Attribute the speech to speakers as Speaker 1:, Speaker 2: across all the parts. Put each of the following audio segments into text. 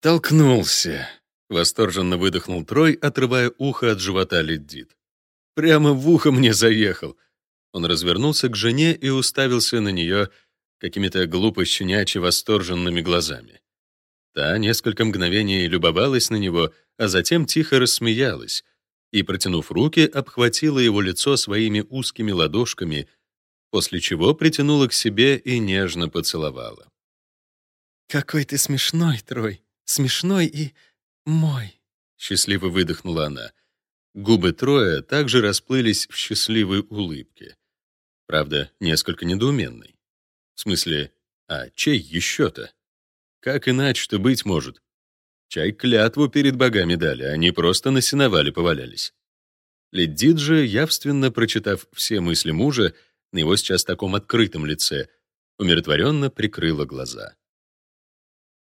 Speaker 1: Толкнулся. Восторженно выдохнул Трой, отрывая ухо от живота Леддит. Прямо в ухо мне заехал. Он развернулся к жене и уставился на нее какими-то глупо щенячьи восторженными глазами. Та несколько мгновений любовалась на него, а затем тихо рассмеялась и, протянув руки, обхватила его лицо своими узкими ладошками, после чего притянула к себе и нежно поцеловала.
Speaker 2: «Какой ты смешной, Трой! Смешной и мой!»
Speaker 1: Счастливо выдохнула она. Губы Троя также расплылись в счастливой улыбке. Правда, несколько недоуменной. В смысле, а чей еще-то? Как иначе-то быть может? Чай клятву перед богами дали, они просто на сеновале повалялись. Леддит же, явственно прочитав все мысли мужа, на его сейчас таком открытом лице, умиротворенно прикрыла глаза.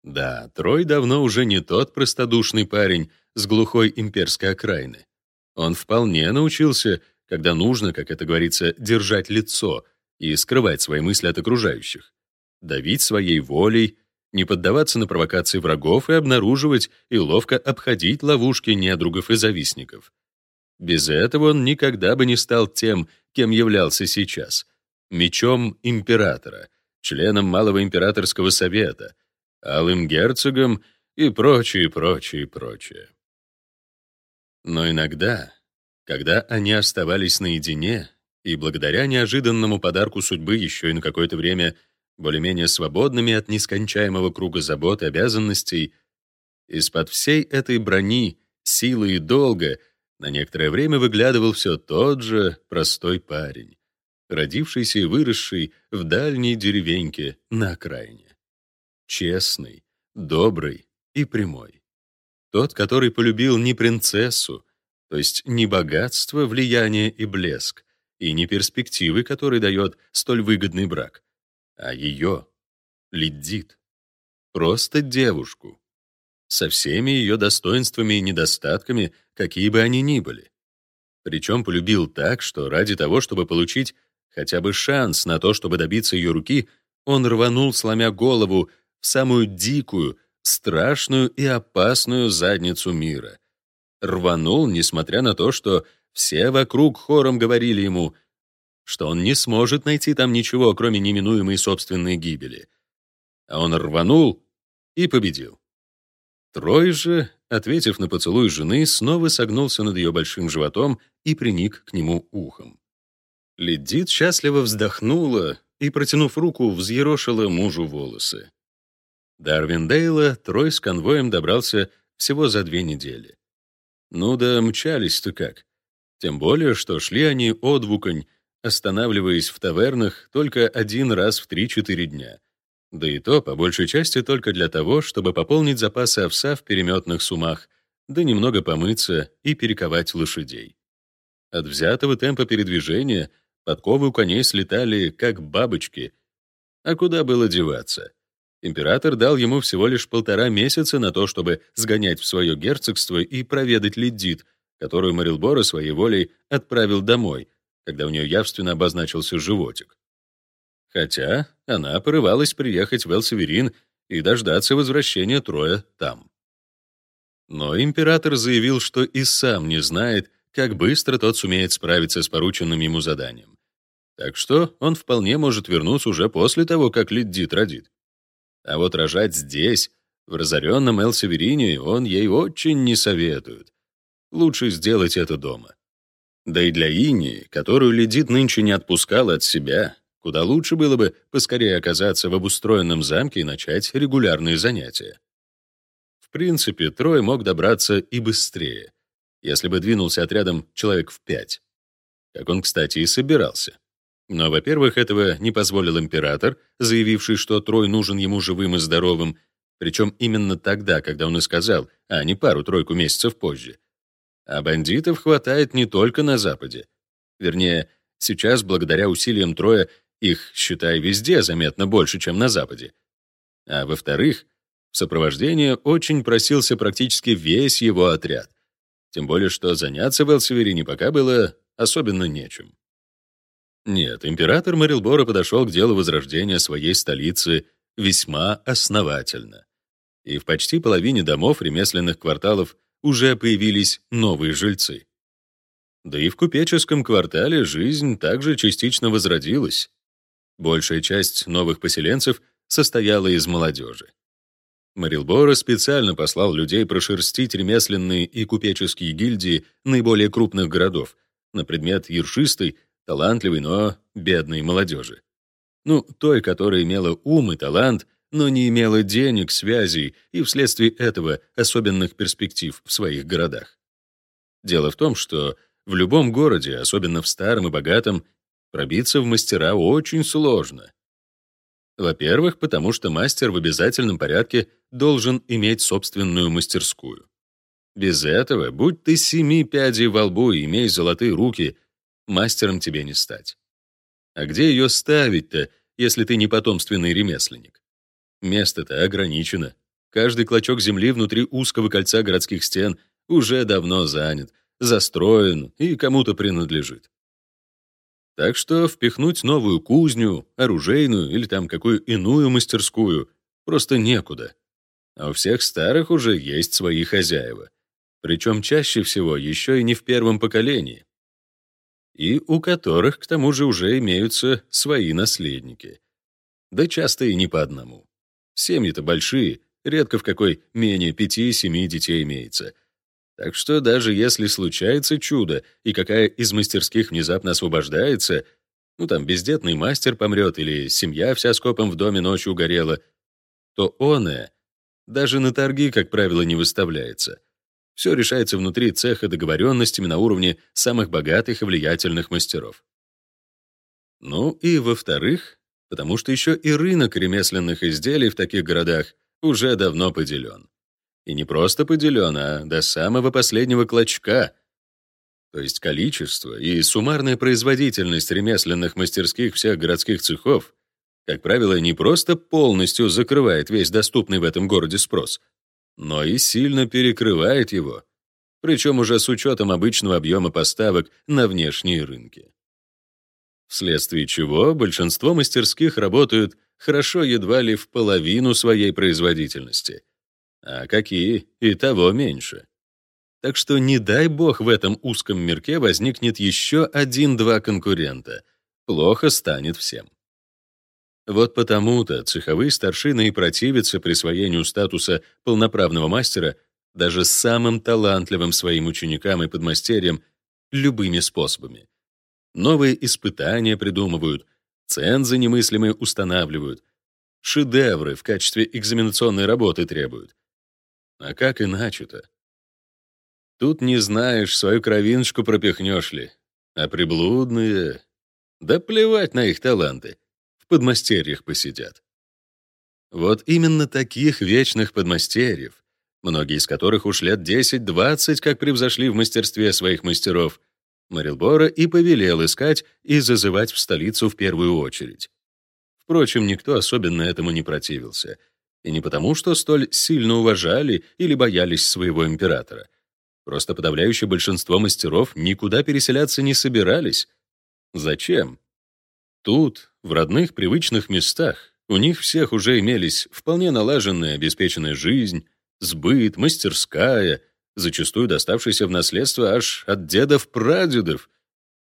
Speaker 1: Да, Трой давно уже не тот простодушный парень с глухой имперской окраины. Он вполне научился, когда нужно, как это говорится, держать лицо и скрывать свои мысли от окружающих, давить своей волей, не поддаваться на провокации врагов и обнаруживать и ловко обходить ловушки недругов и завистников. Без этого он никогда бы не стал тем, кем являлся сейчас — мечом императора, членом Малого императорского совета, алым герцогом и прочее, прочее, прочее. Но иногда, когда они оставались наедине, и благодаря неожиданному подарку судьбы еще и на какое-то время более-менее свободными от нескончаемого круга забот и обязанностей, из-под всей этой брони, силы и долга на некоторое время выглядывал все тот же простой парень, родившийся и выросший в дальней деревеньке на окраине. Честный, добрый и прямой. Тот, который полюбил не принцессу, то есть не богатство, влияние и блеск, и не перспективы, которые дает столь выгодный брак, а ее, Лиддит, просто девушку, со всеми ее достоинствами и недостатками, какие бы они ни были. Причем полюбил так, что ради того, чтобы получить хотя бы шанс на то, чтобы добиться ее руки, он рванул, сломя голову, в самую дикую, страшную и опасную задницу мира. Рванул, несмотря на то, что все вокруг хором говорили ему — что он не сможет найти там ничего, кроме неминуемой собственной гибели. А он рванул и победил. Трой же, ответив на поцелуй жены, снова согнулся над ее большим животом и приник к нему ухом. Ледит счастливо вздохнула и, протянув руку, взъерошила мужу волосы. До Арвиндейла Трой с конвоем добрался всего за две недели. Ну да мчались-то как. Тем более, что шли они одвуконь, останавливаясь в тавернах только один раз в 3-4 дня. Да и то, по большей части, только для того, чтобы пополнить запасы овса в переметных сумах, да немного помыться и перековать лошадей. От взятого темпа передвижения подковы у коней слетали, как бабочки. А куда было деваться? Император дал ему всего лишь полтора месяца на то, чтобы сгонять в свое герцогство и проведать Ледит, которую Марилбора своей волей отправил домой — когда у нее явственно обозначился животик. Хотя она порывалась приехать в Элсеверин и дождаться возвращения Троя там. Но император заявил, что и сам не знает, как быстро тот сумеет справиться с порученным ему заданием. Так что он вполне может вернуться уже после того, как Лиддит родит. А вот рожать здесь, в разоренном Элсеверине, он ей очень не советует. Лучше сделать это дома. Да и для Ини, которую Ледит нынче не отпускала от себя, куда лучше было бы поскорее оказаться в обустроенном замке и начать регулярные занятия. В принципе, Трой мог добраться и быстрее, если бы двинулся отрядом человек в пять. Как он, кстати, и собирался. Но, во-первых, этого не позволил император, заявивший, что Трой нужен ему живым и здоровым, причем именно тогда, когда он и сказал, а не пару-тройку месяцев позже — а бандитов хватает не только на Западе. Вернее, сейчас, благодаря усилиям Троя, их, считай, везде заметно больше, чем на Западе. А во-вторых, в сопровождение очень просился практически весь его отряд. Тем более, что заняться в Элсеверине пока было особенно нечем. Нет, император Марилбора подошел к делу возрождения своей столицы весьма основательно. И в почти половине домов ремесленных кварталов уже появились новые жильцы. Да и в купеческом квартале жизнь также частично возродилась. Большая часть новых поселенцев состояла из молодежи. Марилборо специально послал людей прошерстить ремесленные и купеческие гильдии наиболее крупных городов на предмет ершистой, талантливой, но бедной молодежи. Ну, той, которая имела ум и талант, но не имела денег, связей и вследствие этого особенных перспектив в своих городах. Дело в том, что в любом городе, особенно в старом и богатом, пробиться в мастера очень сложно. Во-первых, потому что мастер в обязательном порядке должен иметь собственную мастерскую. Без этого, будь ты семи пядей во лбу и имей золотые руки, мастером тебе не стать. А где ее ставить-то, если ты не потомственный ремесленник? Место-то ограничено. Каждый клочок земли внутри узкого кольца городских стен уже давно занят, застроен и кому-то принадлежит. Так что впихнуть новую кузню, оружейную или там какую иную мастерскую просто некуда. А у всех старых уже есть свои хозяева. Причем чаще всего еще и не в первом поколении. И у которых, к тому же, уже имеются свои наследники. Да часто и не по одному. Семьи-то большие, редко в какой менее пяти-семи детей имеется. Так что даже если случается чудо, и какая из мастерских внезапно освобождается, ну там бездетный мастер помрет или семья вся скопом в доме ночью угорела, то оное даже на торги, как правило, не выставляется. Все решается внутри цеха договоренностями на уровне самых богатых и влиятельных мастеров. Ну и во-вторых, потому что еще и рынок ремесленных изделий в таких городах уже давно поделен. И не просто поделен, а до самого последнего клочка. То есть количество и суммарная производительность ремесленных мастерских всех городских цехов, как правило, не просто полностью закрывает весь доступный в этом городе спрос, но и сильно перекрывает его, причем уже с учетом обычного объема поставок на внешние рынки вследствие чего большинство мастерских работают хорошо едва ли в половину своей производительности, а какие и того меньше. Так что не дай бог в этом узком мирке возникнет еще один-два конкурента. Плохо станет всем. Вот потому-то цеховые старшины и противятся присвоению статуса полноправного мастера даже самым талантливым своим ученикам и подмастерьям любыми способами новые испытания придумывают, цензы немыслимые устанавливают, шедевры в качестве экзаменационной работы требуют. А как иначе-то? Тут не знаешь, свою кровиночку пропихнешь ли. А приблудные... Да плевать на их таланты. В подмастерьях посидят. Вот именно таких вечных подмастерьев, многие из которых уж лет 10-20 как превзошли в мастерстве своих мастеров, Марилбора и повелел искать и зазывать в столицу в первую очередь. Впрочем, никто особенно этому не противился. И не потому, что столь сильно уважали или боялись своего императора. Просто подавляющее большинство мастеров никуда переселяться не собирались. Зачем? Тут, в родных привычных местах, у них всех уже имелись вполне налаженная обеспеченная жизнь, сбыт, мастерская — зачастую доставшийся в наследство аж от дедов-прадедов.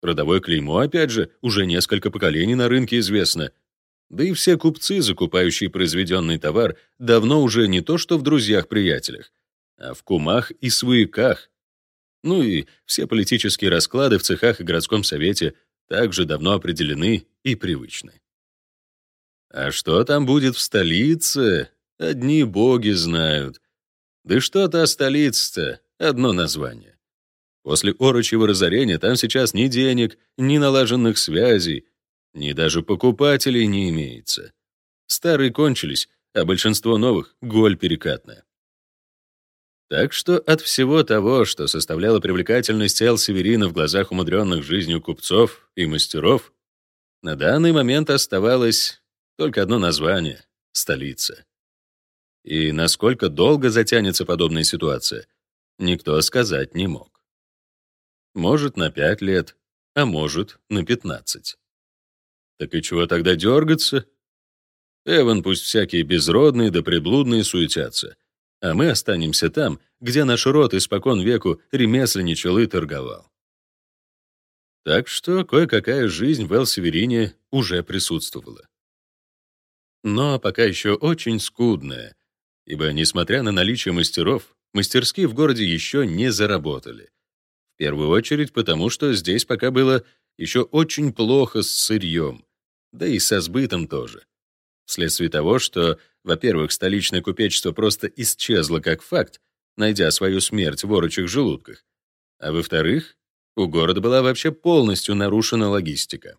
Speaker 1: Родовое клеймо, опять же, уже несколько поколений на рынке известно. Да и все купцы, закупающие произведенный товар, давно уже не то что в друзьях-приятелях, а в кумах и свояках. Ну и все политические расклады в цехах и городском совете также давно определены и привычны. А что там будет в столице, одни боги знают. Да что та столица-то, одно название. После орочьего разорения там сейчас ни денег, ни налаженных связей, ни даже покупателей не имеется. Старые кончились, а большинство новых — голь перекатная. Так что от всего того, что составляло привлекательность Эл-Северина в глазах умудренных жизнью купцов и мастеров, на данный момент оставалось только одно название — столица. И насколько долго затянется подобная ситуация, никто сказать не мог. Может, на пять лет, а может, на пятнадцать. Так и чего тогда дергаться? Эван пусть всякие безродные да приблудные суетятся. А мы останемся там, где наш род испокон веку ремесленничал и торговал. Так что кое-какая жизнь в Эл-Северине уже присутствовала. Но пока еще очень скудная, ибо, несмотря на наличие мастеров, мастерские в городе еще не заработали. В первую очередь потому, что здесь пока было еще очень плохо с сырьем, да и со сбытом тоже. Вследствие того, что, во-первых, столичное купечество просто исчезло как факт, найдя свою смерть в орочих желудках, а во-вторых, у города была вообще полностью нарушена логистика.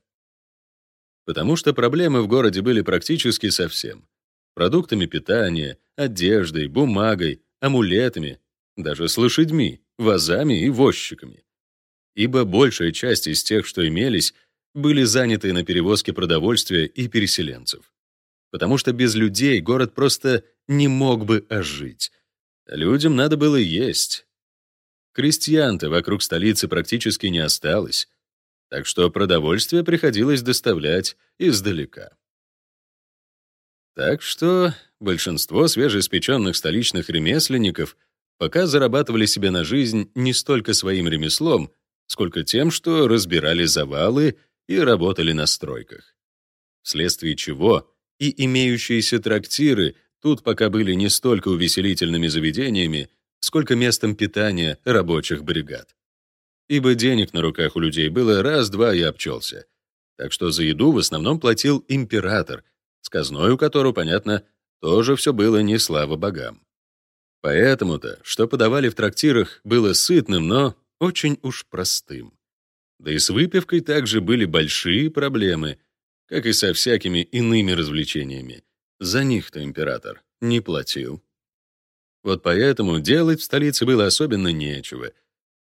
Speaker 1: Потому что проблемы в городе были практически со всем. Продуктами питания, одеждой, бумагой, амулетами, даже с лошадьми, вазами и возчиками. Ибо большая часть из тех, что имелись, были заняты на перевозке продовольствия и переселенцев. Потому что без людей город просто не мог бы ожить. Людям надо было есть, Крестьян-то вокруг столицы практически не осталось, так что продовольствие приходилось доставлять издалека. Так что большинство свежеиспеченных столичных ремесленников пока зарабатывали себе на жизнь не столько своим ремеслом, сколько тем, что разбирали завалы и работали на стройках. Вследствие чего и имеющиеся трактиры тут пока были не столько увеселительными заведениями, сколько местом питания рабочих бригад. Ибо денег на руках у людей было раз-два и обчелся. Так что за еду в основном платил император, с казной у которого, понятно, тоже все было не слава богам. Поэтому-то, что подавали в трактирах, было сытным, но очень уж простым. Да и с выпивкой также были большие проблемы, как и со всякими иными развлечениями. За них-то император не платил. Вот поэтому делать в столице было особенно нечего,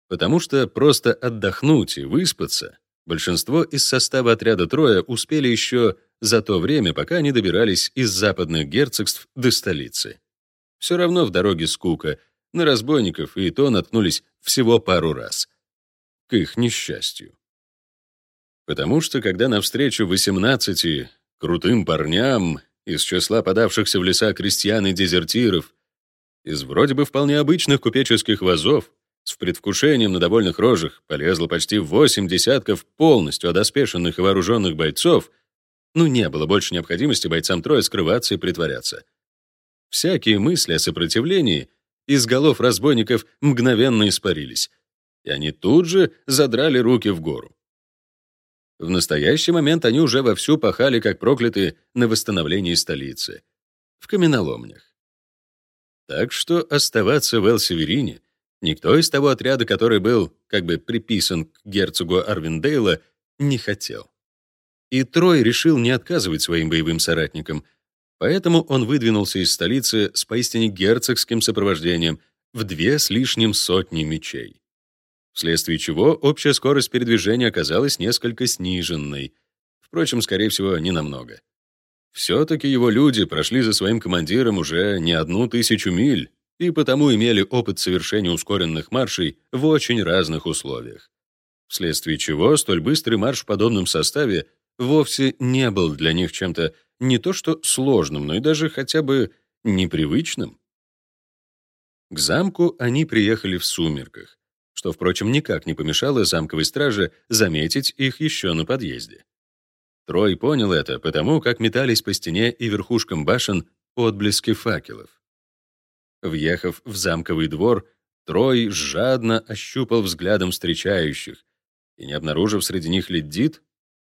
Speaker 1: потому что просто отдохнуть и выспаться большинство из состава отряда Троя успели еще за то время, пока они добирались из западных герцогств до столицы. Все равно в дороге скука, на разбойников и то наткнулись всего пару раз. К их несчастью. Потому что, когда навстречу 18 крутым парням из числа подавшихся в леса крестьян и дезертиров из вроде бы вполне обычных купеческих вазов с предвкушением на довольных рожах полезло почти восемь десятков полностью одоспешенных и вооруженных бойцов, ну не было больше необходимости бойцам Троя скрываться и притворяться. Всякие мысли о сопротивлении из голов разбойников мгновенно испарились, и они тут же задрали руки в гору. В настоящий момент они уже вовсю пахали, как проклятые, на восстановлении столицы. В каменоломнях. Так что оставаться в Эл-Северине никто из того отряда, который был как бы приписан к герцогу Арвиндейла, не хотел. И Трой решил не отказывать своим боевым соратникам, поэтому он выдвинулся из столицы с поистине герцогским сопровождением в две с лишним сотни мечей. Вследствие чего общая скорость передвижения оказалась несколько сниженной, впрочем, скорее всего, не намного. Все-таки его люди прошли за своим командиром уже не одну тысячу миль и потому имели опыт совершения ускоренных маршей в очень разных условиях. Вследствие чего столь быстрый марш в подобном составе вовсе не был для них чем-то не то что сложным, но и даже хотя бы непривычным. К замку они приехали в сумерках, что, впрочем, никак не помешало замковой страже заметить их еще на подъезде. Трой понял это потому, как метались по стене и верхушкам башен отблески факелов. Въехав в замковый двор, Трой жадно ощупал взглядом встречающих и, не обнаружив среди них Леддит,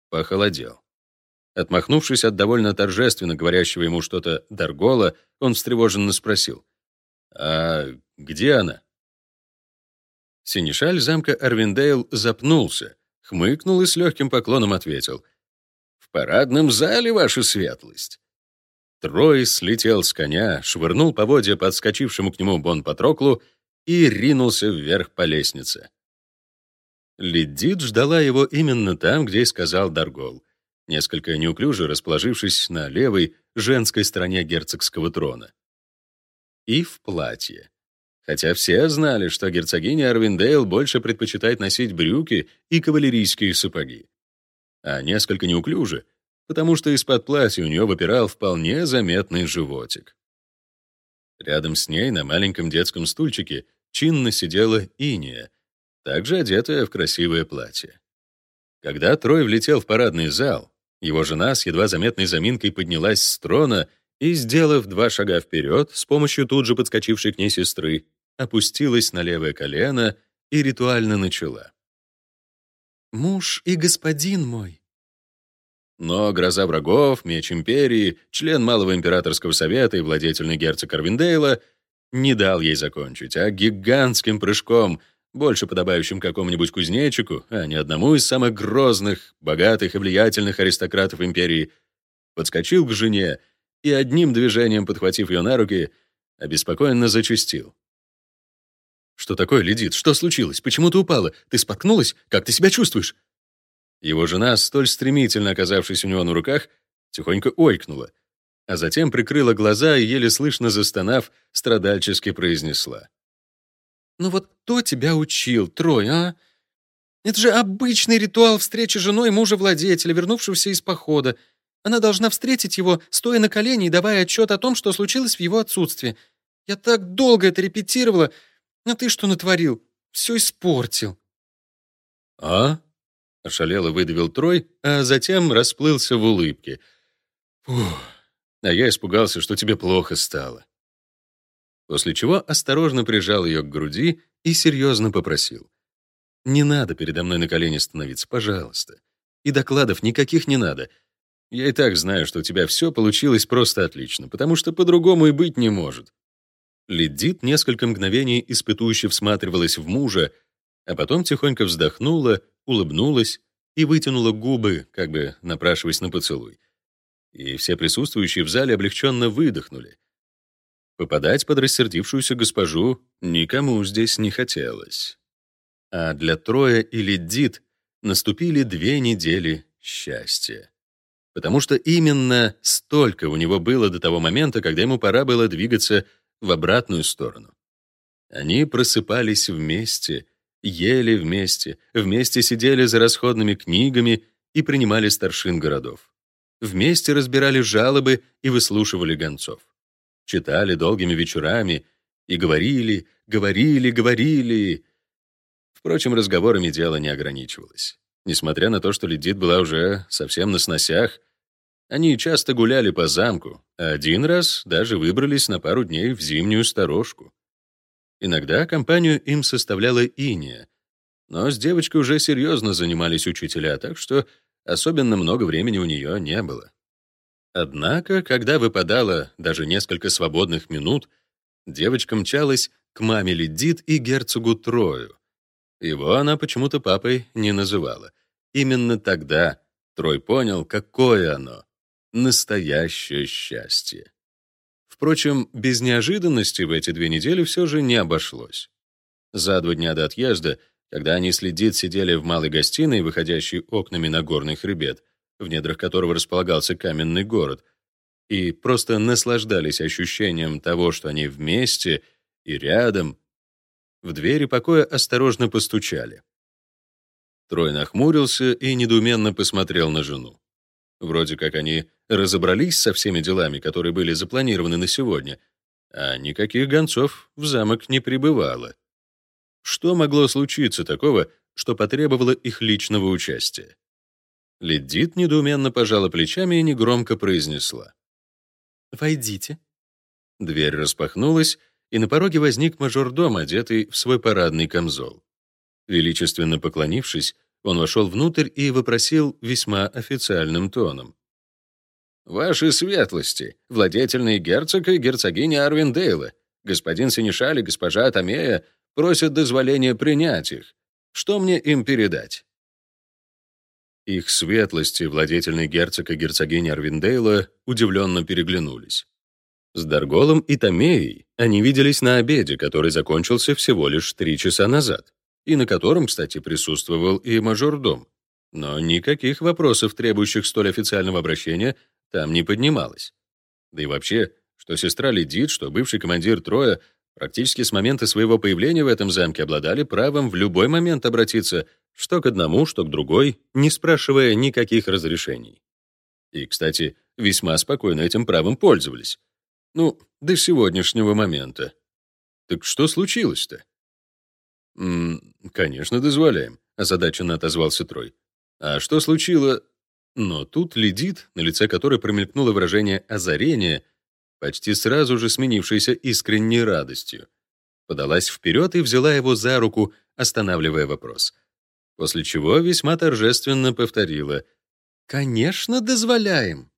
Speaker 1: похолодел. Отмахнувшись от довольно торжественно говорящего ему что-то Даргола, он встревоженно спросил, «А где она?» Синишаль замка Арвиндейл запнулся, хмыкнул и с легким поклоном ответил — парадном зале, ваша светлость». Трой слетел с коня, швырнул поводья подскочившему к нему Бон Патроклу и ринулся вверх по лестнице. Ледит ждала его именно там, где и сказал Даргол, несколько неуклюже расположившись на левой, женской стороне герцогского трона. И в платье. Хотя все знали, что герцогиня Арвиндейл больше предпочитает носить брюки и кавалерийские сапоги а несколько неуклюже, потому что из-под платья у нее выпирал вполне заметный животик. Рядом с ней на маленьком детском стульчике чинно сидела Иния, также одетая в красивое платье. Когда Трой влетел в парадный зал, его жена с едва заметной заминкой поднялась с трона и, сделав два шага вперед, с помощью тут же подскочившей к ней сестры, опустилась на левое колено и ритуально начала.
Speaker 2: «Муж и господин мой».
Speaker 1: Но гроза врагов, меч империи, член Малого императорского совета и владетельный герцог Арвиндейла не дал ей закончить, а гигантским прыжком, больше подобающим какому-нибудь кузнечику, а не одному из самых грозных, богатых и влиятельных аристократов империи, подскочил к жене и одним движением, подхватив ее на руки, обеспокоенно зачастил. «Что такое, Ледит? Что случилось? Почему ты упала? Ты споткнулась? Как ты себя чувствуешь?» Его жена, столь стремительно оказавшись у него на руках, тихонько ойкнула, а затем прикрыла глаза и, еле слышно застонав, страдальчески произнесла.
Speaker 2: «Ну вот кто тебя учил, Трой, а? Это же обычный ритуал встречи женой мужа-владетеля, вернувшегося из похода. Она должна встретить его, стоя на колени и давая отчет о том, что случилось в его отсутствии. Я так долго это репетировала, а ты что натворил? Все испортил».
Speaker 1: «А?» — ошалело выдавил Трой, а затем расплылся в улыбке. «Фух, а я испугался, что тебе плохо стало». После чего осторожно прижал ее к груди и серьезно попросил. «Не надо передо мной на колени становиться, пожалуйста. И докладов никаких не надо. Я и так знаю, что у тебя все получилось просто отлично, потому что по-другому и быть не может. Ледит несколько мгновений испытующе всматривалась в мужа, а потом тихонько вздохнула, улыбнулась и вытянула губы, как бы напрашиваясь на поцелуй. И все присутствующие в зале облегченно выдохнули. Попадать под рассердившуюся госпожу никому здесь не хотелось. А для Троя и Ледит наступили две недели счастья. Потому что именно столько у него было до того момента, когда ему пора было двигаться в обратную сторону. Они просыпались вместе, ели вместе, вместе сидели за расходными книгами и принимали старшин городов. Вместе разбирали жалобы и выслушивали гонцов. Читали долгими вечерами и говорили, говорили, говорили. Впрочем, разговорами дело не ограничивалось. Несмотря на то, что Ледит была уже совсем на сносях, они часто гуляли по замку, а один раз даже выбрались на пару дней в зимнюю сторожку. Иногда компанию им составляла Иния, но с девочкой уже серьезно занимались учителя, так что особенно много времени у нее не было. Однако, когда выпадало даже несколько свободных минут, девочка мчалась к маме Ледит и герцогу Трою. Его она почему-то папой не называла. Именно тогда Трой понял, какое оно настоящее счастье. Впрочем, без неожиданности в эти две недели все же не обошлось. За два дня до отъезда, когда они следит сидели в малой гостиной, выходящей окнами на горный хребет, в недрах которого располагался каменный город, и просто наслаждались ощущением того, что они вместе и рядом, в двери покоя осторожно постучали. Трой нахмурился и недоуменно посмотрел на жену. Вроде как они разобрались со всеми делами, которые были запланированы на сегодня, а никаких гонцов в замок не прибывало. Что могло случиться такого, что потребовало их личного участия? Ледит недоуменно пожала плечами и негромко произнесла.
Speaker 2: «Войдите».
Speaker 1: Дверь распахнулась, и на пороге возник мажордом, одетый в свой парадный камзол. Величественно поклонившись, он вошел внутрь и вопросил весьма официальным тоном. «Ваши светлости, владетельный герцог и герцогиня Арвиндейла, господин Синишаль и госпожа Атамея просят дозволения принять их. Что мне им передать?» Их светлости, владетельный герцог и герцогиня Арвиндейла, удивленно переглянулись. С Дарголом и Томеей они виделись на обеде, который закончился всего лишь три часа назад и на котором, кстати, присутствовал и мажордом. Но никаких вопросов, требующих столь официального обращения, там не поднималось. Да и вообще, что сестра Ледит, что бывший командир Троя практически с момента своего появления в этом замке обладали правом в любой момент обратиться что к одному, что к другой, не спрашивая никаких разрешений. И, кстати, весьма спокойно этим правом пользовались. Ну, до сегодняшнего момента. Так что случилось-то? «Конечно, дозволяем», — озадаченно отозвался Трой. «А что случилось?» Но тут Ледит, на лице которой промелькнуло выражение озарения, почти сразу же сменившееся искренней радостью, подалась вперед и взяла его за руку, останавливая вопрос. После чего весьма торжественно повторила «Конечно, дозволяем».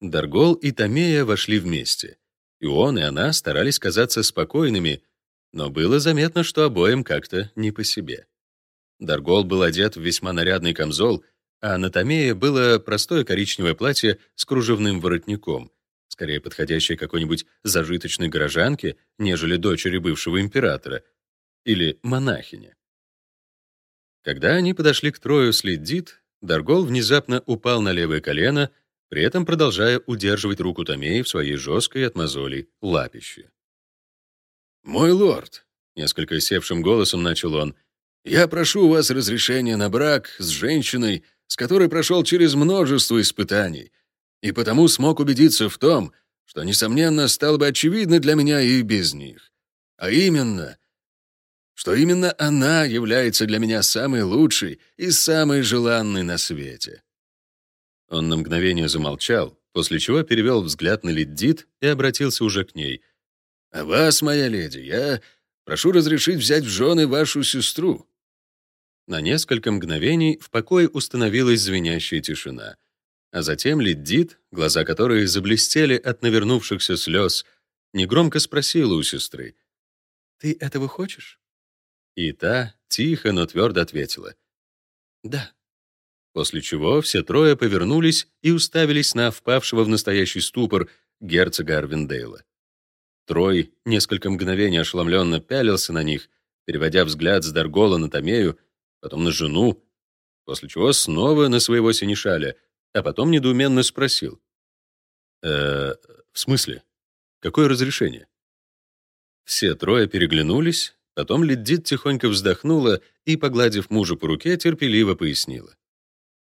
Speaker 1: Даргол и Томея вошли вместе. И он, и она старались казаться спокойными, но было заметно, что обоим как-то не по себе. Даргол был одет в весьма нарядный камзол, а на Томее было простое коричневое платье с кружевным воротником, скорее подходящее какой-нибудь зажиточной горожанке, нежели дочери бывшего императора или монахине. Когда они подошли к Трою с Лиддит, Даргол внезапно упал на левое колено, при этом продолжая удерживать руку Томеи в своей жесткой от мозолей лапище. «Мой лорд», — несколько севшим голосом начал он, «я прошу у вас разрешения на брак с женщиной, с которой прошел через множество испытаний, и потому смог убедиться в том, что, несомненно, стало бы очевидно для меня и без них. А именно, что именно она является для меня самой лучшей и самой желанной на свете». Он на мгновение замолчал, после чего перевел взгляд на Лиддит и обратился уже к ней — а вас, моя леди, я прошу разрешить взять в жены вашу сестру». На несколько мгновений в покое установилась звенящая тишина. А затем Лиддит, глаза которой заблестели от навернувшихся слез, негромко спросила у сестры. «Ты этого хочешь?» И та тихо, но твердо ответила. «Да». После чего все трое повернулись и уставились на впавшего в настоящий ступор герцога Арвиндейла. Трой несколько мгновений ошеломленно пялился на них, переводя взгляд с Даргола на Томею, потом на жену, после чего снова на своего синешаля, а потом недоуменно спросил. «Э, в смысле? Какое разрешение?» Все трое переглянулись, потом Леддит тихонько вздохнула и, погладив мужа по руке, терпеливо пояснила.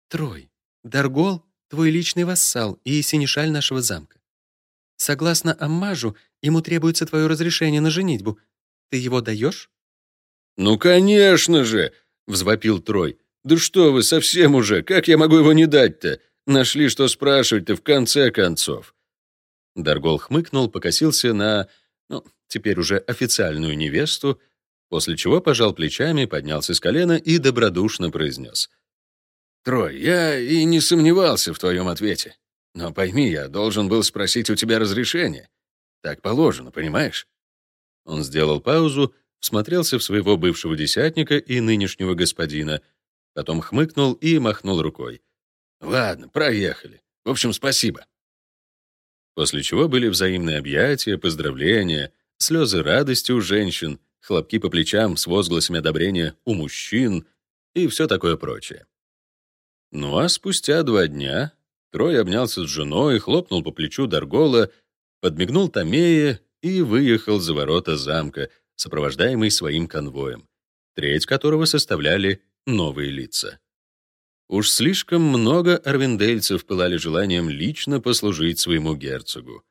Speaker 1: «Трой, Даргол — твой личный вассал и синешаль нашего замка. Согласно Аммажу, ему требуется твое разрешение на женитьбу. Ты его даешь?» «Ну, конечно же!» — взвопил Трой. «Да что вы, совсем уже! Как я могу его не дать-то? Нашли, что спрашивать-то в конце концов!» Даргол хмыкнул, покосился на, ну, теперь уже официальную невесту, после чего пожал плечами, поднялся с колена и добродушно произнес. «Трой, я и не сомневался в твоем ответе. Но пойми, я должен был спросить у тебя разрешение. Так положено, понимаешь?» Он сделал паузу, всмотрелся в своего бывшего десятника и нынешнего господина, потом хмыкнул и махнул рукой. «Ладно, проехали. В общем, спасибо». После чего были взаимные объятия, поздравления, слезы радости у женщин, хлопки по плечам с возгласами одобрения у мужчин и все такое прочее. Ну а спустя два дня Трой обнялся с женой, хлопнул по плечу Даргола, подмигнул Томее и выехал за ворота замка, сопровождаемый своим конвоем, треть которого составляли новые лица. Уж слишком много арвендельцев пылали желанием лично послужить своему герцогу.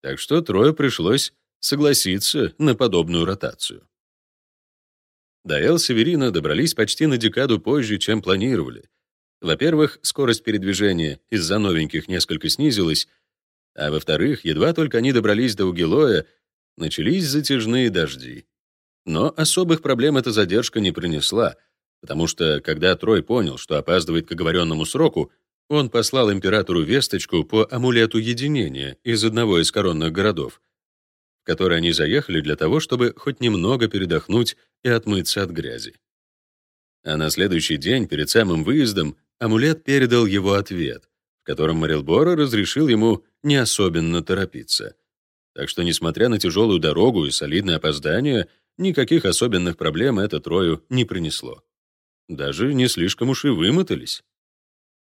Speaker 1: Так что Трою пришлось согласиться на подобную ротацию. До Эл-Северина добрались почти на декаду позже, чем планировали, во-первых, скорость передвижения из-за новеньких несколько снизилась, а во-вторых, едва только они добрались до Угилоя, начались затяжные дожди. Но особых проблем эта задержка не принесла, потому что, когда Трой понял, что опаздывает к оговоренному сроку, он послал императору весточку по амулету единения из одного из коронных городов, в который они заехали для того, чтобы хоть немного передохнуть и отмыться от грязи. А на следующий день, перед самым выездом, амулет передал его ответ, в котором Марилбора разрешил ему не особенно торопиться. Так что, несмотря на тяжелую дорогу и солидное опоздание, никаких особенных проблем это Трою не принесло. Даже не слишком уж и вымотались.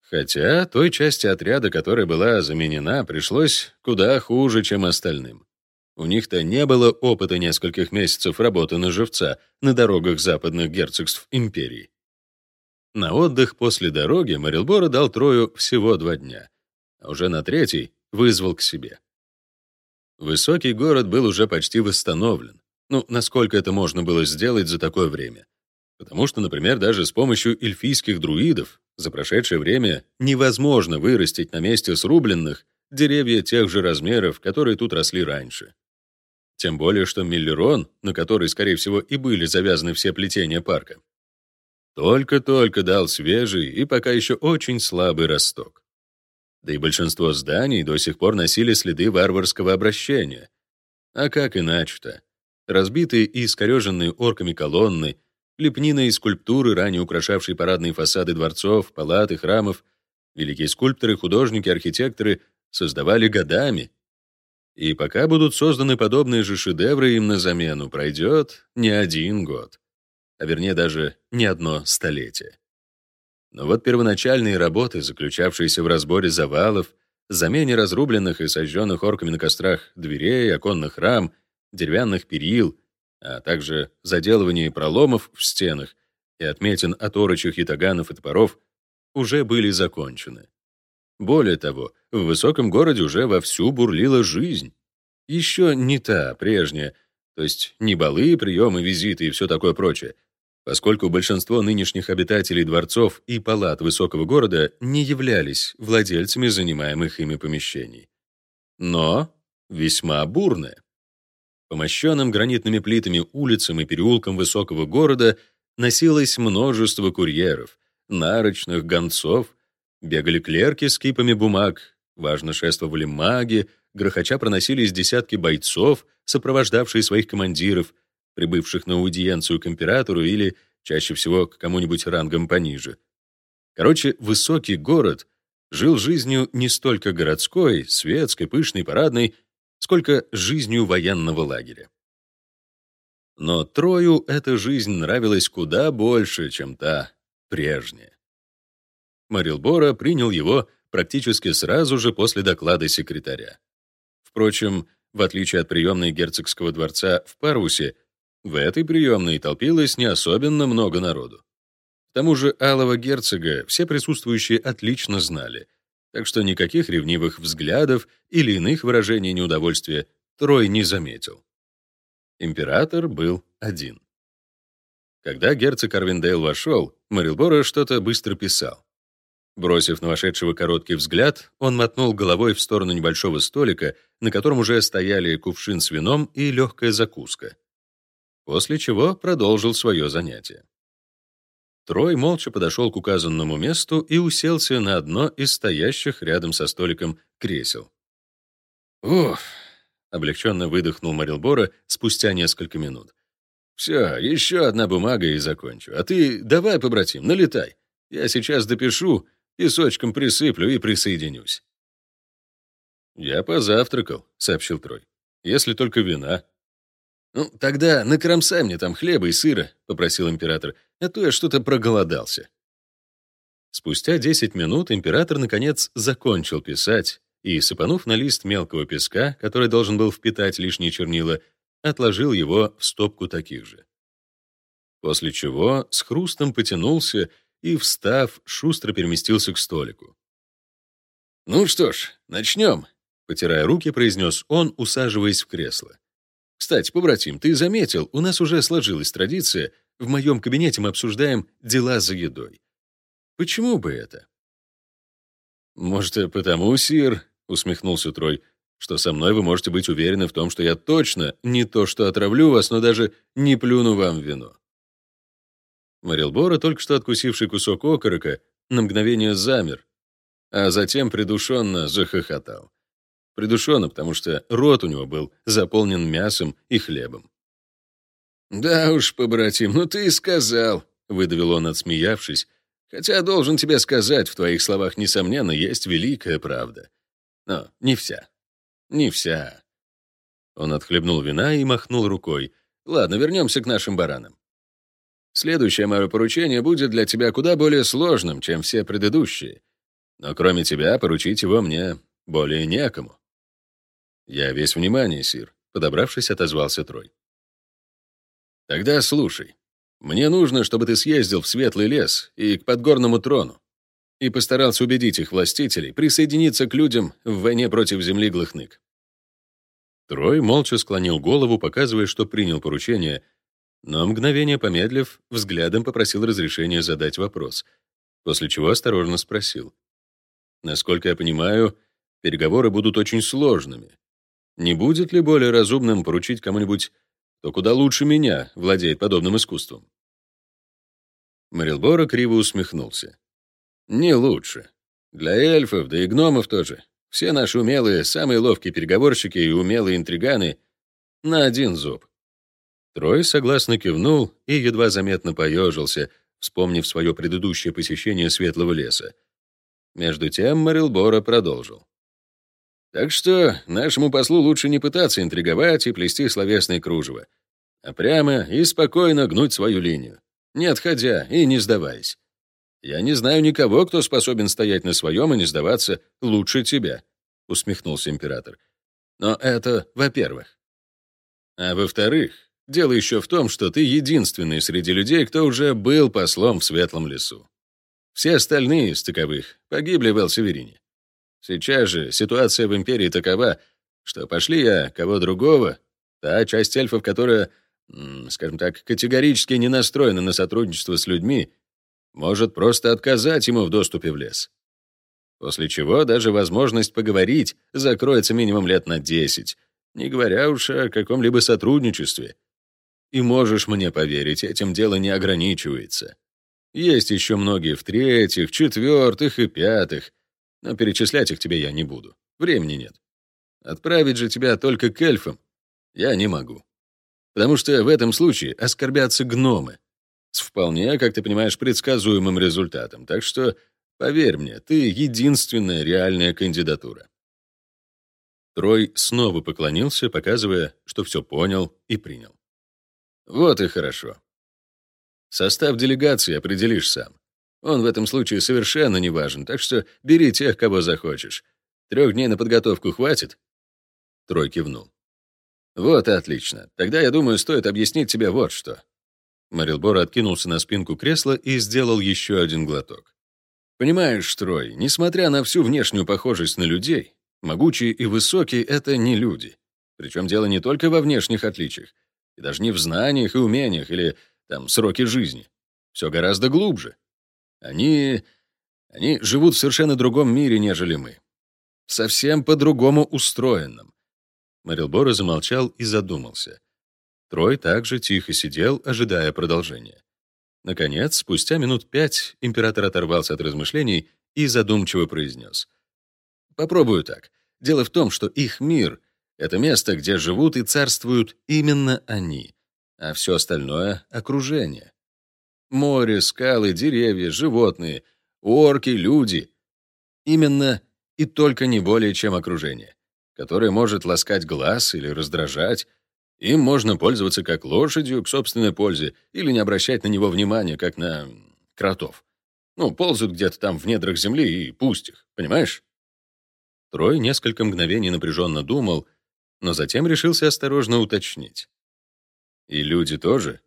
Speaker 1: Хотя той части отряда, которая была заменена, пришлось куда хуже, чем остальным. У них-то не было опыта нескольких месяцев работы на живца на дорогах западных герцогств империи. На отдых после дороги Марилбора дал Трою всего два дня, а уже на третий вызвал к себе. Высокий город был уже почти восстановлен. Ну, насколько это можно было сделать за такое время? Потому что, например, даже с помощью эльфийских друидов за прошедшее время невозможно вырастить на месте срубленных деревья тех же размеров, которые тут росли раньше. Тем более, что Миллерон, на который, скорее всего, и были завязаны все плетения парка, только-только дал свежий и пока еще очень слабый росток. Да и большинство зданий до сих пор носили следы варварского обращения. А как иначе-то? Разбитые и искореженные орками колонны, лепнина и скульптуры, ранее украшавшие парадные фасады дворцов, палат и храмов, великие скульпторы, художники, архитекторы создавали годами. И пока будут созданы подобные же шедевры им на замену, пройдет не один год, а вернее даже не одно столетие. Но вот первоначальные работы, заключавшиеся в разборе завалов, замене разрубленных и сожженных орками на кострах дверей, оконных рам, деревянных перил, а также заделывание проломов в стенах и отметин от орочих ятаганов и топоров, уже были закончены. Более того, в высоком городе уже вовсю бурлила жизнь. Еще не та, прежняя, то есть не балы, приемы, визиты и все такое прочее, поскольку большинство нынешних обитателей дворцов и палат высокого города не являлись владельцами занимаемых ими помещений. Но весьма бурная. По мощенным гранитными плитами улицам и переулкам высокого города носилось множество курьеров, нарочных, гонцов, бегали клерки с кипами бумаг, важно шествовали маги, грохоча проносились десятки бойцов, сопровождавшие своих командиров — прибывших на аудиенцию к императору или, чаще всего, к кому-нибудь рангом пониже. Короче, высокий город жил жизнью не столько городской, светской, пышной, парадной, сколько жизнью военного лагеря. Но Трою эта жизнь нравилась куда больше, чем та прежняя. Марилбора принял его практически сразу же после доклада секретаря. Впрочем, в отличие от приемной герцогского дворца в Парусе, в этой приемной толпилось не особенно много народу. К тому же алого герцога все присутствующие отлично знали, так что никаких ревнивых взглядов или иных выражений неудовольствия Трой не заметил. Император был один. Когда герцог Арвиндейл вошел, Марилбора что-то быстро писал. Бросив на вошедшего короткий взгляд, он мотнул головой в сторону небольшого столика, на котором уже стояли кувшин с вином и легкая закуска после чего продолжил свое занятие. Трой молча подошел к указанному месту и уселся на одно из стоящих рядом со столиком кресел. «Уф!» — облегченно выдохнул Марилбора спустя несколько минут. «Все, еще одна бумага и закончу. А ты давай, побратим, налетай. Я сейчас допишу, песочком присыплю и присоединюсь». «Я позавтракал», — сообщил Трой. «Если только вина». «Ну, тогда накромсай мне там хлеба и сыра», — попросил император, «а то я что-то проголодался». Спустя 10 минут император, наконец, закончил писать и, сыпанув на лист мелкого песка, который должен был впитать лишние чернила, отложил его в стопку таких же. После чего с хрустом потянулся и, встав, шустро переместился к столику. «Ну что ж, начнем», — потирая руки, произнес он, усаживаясь в кресло. Кстати, побратим, ты заметил, у нас уже сложилась традиция, в моем кабинете мы обсуждаем дела за едой. Почему бы это? Может, потому, Сир, усмехнулся Трой, что со мной вы можете быть уверены в том, что я точно не то что отравлю вас, но даже не плюну вам в вино. Марилбора, только что откусивший кусок окорока, на мгновение замер, а затем придушенно захохотал. Придушенно, потому что рот у него был заполнен мясом и хлебом. «Да уж, побратим, ну ты и сказал», — выдавил он, отсмеявшись, «хотя должен тебе сказать, в твоих словах, несомненно, есть великая правда. Но не вся. Не вся». Он отхлебнул вина и махнул рукой. «Ладно, вернемся к нашим баранам. Следующее мое поручение будет для тебя куда более сложным, чем все предыдущие. Но кроме тебя поручить его мне более некому. «Я весь внимание, сир», — подобравшись, отозвался Трой. «Тогда слушай. Мне нужно, чтобы ты съездил в Светлый лес и к Подгорному трону и постарался убедить их властителей присоединиться к людям в войне против земли Глыхнык. Трой молча склонил голову, показывая, что принял поручение, но мгновение помедлив, взглядом попросил разрешения задать вопрос, после чего осторожно спросил. «Насколько я понимаю, переговоры будут очень сложными. Не будет ли более разумным поручить кому-нибудь, кто куда лучше меня владеет подобным искусством?» Марилбора криво усмехнулся. «Не лучше. Для эльфов, да и гномов тоже. Все наши умелые, самые ловкие переговорщики и умелые интриганы на один зуб. Трой согласно кивнул и едва заметно поежился, вспомнив свое предыдущее посещение Светлого леса. Между тем Марилбора продолжил. Так что нашему послу лучше не пытаться интриговать и плести словесное кружево, а прямо и спокойно гнуть свою линию, не отходя и не сдаваясь. «Я не знаю никого, кто способен стоять на своем и не сдаваться лучше тебя», — усмехнулся император. «Но это во-первых. А во-вторых, дело еще в том, что ты единственный среди людей, кто уже был послом в Светлом лесу. Все остальные из таковых погибли в Элсеверине. Сейчас же ситуация в империи такова, что пошли я кого другого, та часть эльфов, которая, скажем так, категорически не настроена на сотрудничество с людьми, может просто отказать ему в доступе в лес. После чего даже возможность поговорить закроется минимум лет на 10, не говоря уж о каком-либо сотрудничестве. И можешь мне поверить, этим дело не ограничивается. Есть еще многие в третьих, четвертых и пятых, но перечислять их тебе я не буду. Времени нет. Отправить же тебя только к эльфам я не могу. Потому что в этом случае оскорбятся гномы, с вполне, как ты понимаешь, предсказуемым результатом. Так что, поверь мне, ты единственная реальная кандидатура. Трой снова поклонился, показывая, что все понял и принял. Вот и хорошо. Состав делегации определишь сам. Он в этом случае совершенно не важен, так что бери тех, кого захочешь. Трех дней на подготовку хватит?» Трой кивнул. «Вот и отлично. Тогда, я думаю, стоит объяснить тебе вот что. Марилбор откинулся на спинку кресла и сделал еще один глоток. «Понимаешь, Трой, несмотря на всю внешнюю похожесть на людей, могучие и высокие — это не люди. Причем дело не только во внешних отличиях, и даже не в знаниях и умениях или там сроки жизни. Все гораздо глубже. Они... они живут в совершенно другом мире, нежели мы. Совсем по-другому устроенном. Марилбора замолчал и задумался. Трой также тихо сидел, ожидая продолжения. Наконец, спустя минут пять, император оторвался от размышлений и задумчиво произнес. «Попробую так. Дело в том, что их мир — это место, где живут и царствуют именно они, а все остальное — окружение. Море, скалы, деревья, животные, орки, люди. Именно и только не более чем окружение, которое может ласкать глаз или раздражать, им можно пользоваться как лошадью к собственной пользе или не обращать на него внимания, как на кротов. Ну, ползают где-то там в недрах земли и пусть их, понимаешь? Трой несколько мгновений напряженно думал, но затем решился осторожно уточнить. «И люди тоже?»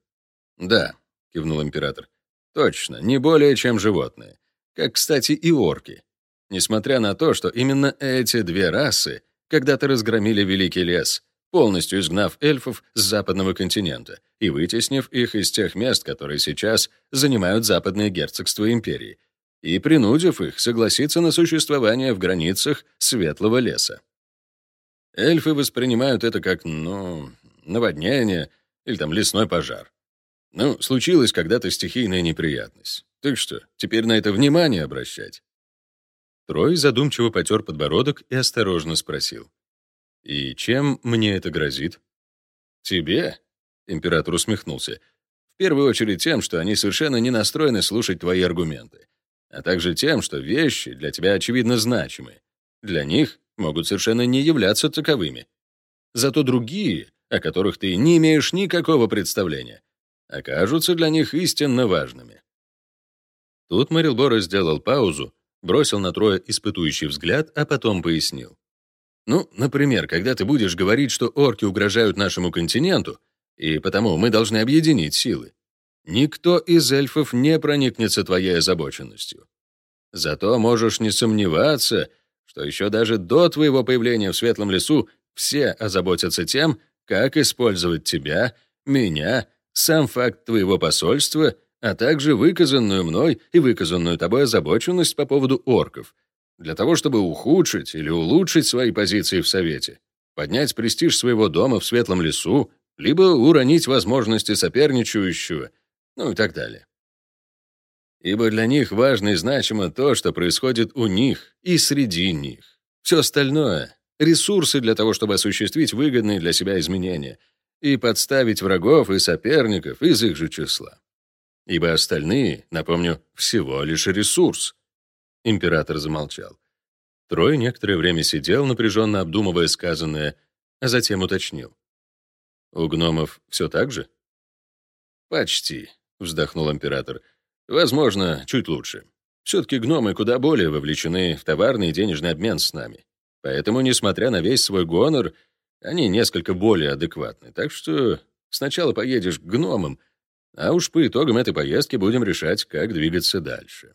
Speaker 1: «Да», — кивнул император. «Точно, не более чем животные. Как, кстати, и орки. Несмотря на то, что именно эти две расы когда-то разгромили Великий лес, полностью изгнав эльфов с западного континента и вытеснив их из тех мест, которые сейчас занимают западные герцогства империи, и принудив их согласиться на существование в границах Светлого леса. Эльфы воспринимают это как, ну, наводнение или там лесной пожар. Ну, случилась когда-то стихийная неприятность. Так что, теперь на это внимание обращать? Трой задумчиво потер подбородок и осторожно спросил. «И чем мне это грозит?» «Тебе?» — император усмехнулся. «В первую очередь тем, что они совершенно не настроены слушать твои аргументы, а также тем, что вещи для тебя очевидно значимы. Для них могут совершенно не являться таковыми. Зато другие, о которых ты не имеешь никакого представления, окажутся для них истинно важными». Тут Марилбора сделал паузу, бросил на Троя испытующий взгляд, а потом пояснил. Ну, например, когда ты будешь говорить, что орки угрожают нашему континенту, и потому мы должны объединить силы. Никто из эльфов не проникнется твоей озабоченностью. Зато можешь не сомневаться, что еще даже до твоего появления в Светлом лесу все озаботятся тем, как использовать тебя, меня, сам факт твоего посольства, а также выказанную мной и выказанную тобой озабоченность по поводу орков, для того, чтобы ухудшить или улучшить свои позиции в Совете, поднять престиж своего дома в Светлом лесу, либо уронить возможности соперничающего, ну и так далее. Ибо для них важно и значимо то, что происходит у них и среди них. Все остальное — ресурсы для того, чтобы осуществить выгодные для себя изменения и подставить врагов и соперников из их же числа. Ибо остальные, напомню, всего лишь ресурс. Император замолчал. Трой некоторое время сидел, напряженно обдумывая сказанное, а затем уточнил. «У гномов все так же?» «Почти», — вздохнул император. «Возможно, чуть лучше. Все-таки гномы куда более вовлечены в товарный и денежный обмен с нами. Поэтому, несмотря на весь свой гонор, они несколько более адекватны. Так что сначала поедешь к гномам, а уж по итогам этой поездки будем решать, как двигаться дальше».